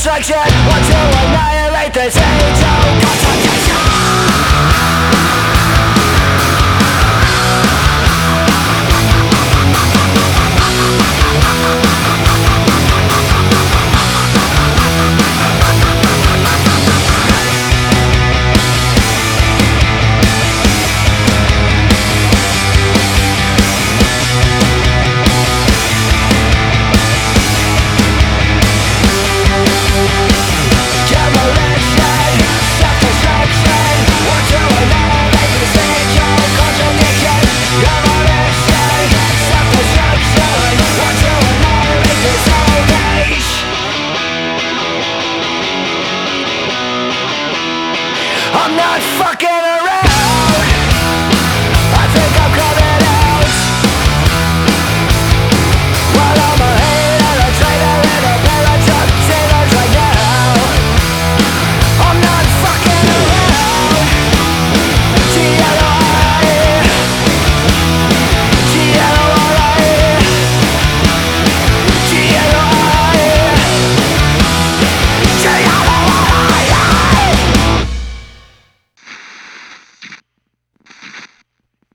Self-destruction Want to annihilate this age of I'm not fucking